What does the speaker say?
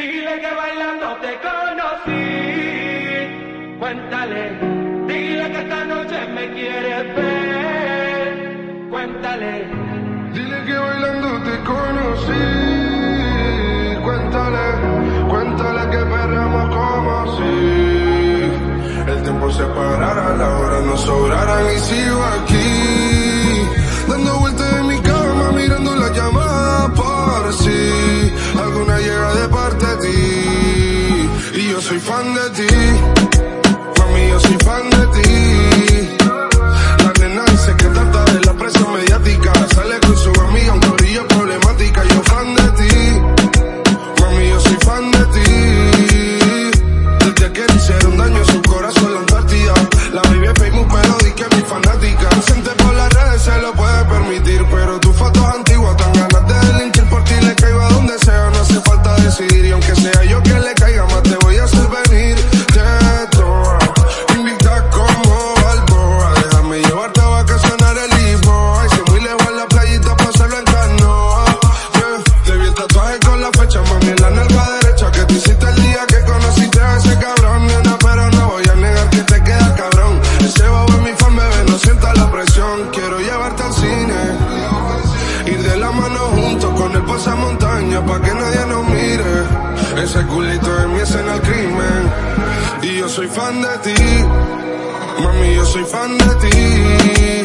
Dile que bailando te conocí, cuéntale. Dile que esta noche me quieres ver, cuéntale. Dile que bailando te conocí, cuéntale. Cuéntale que perramos como si el tiempo se parara, la hora no sobrara y sigo aquí. soy fan de ti. Mami, yo soy fan de ti. quiero llevarte al cine. Ir de la mano juntos con el pasamontaña pa' que nadie nos mire. Ese culito es mi escena al crimen. Y yo soy fan de ti, mami, yo soy fan de ti.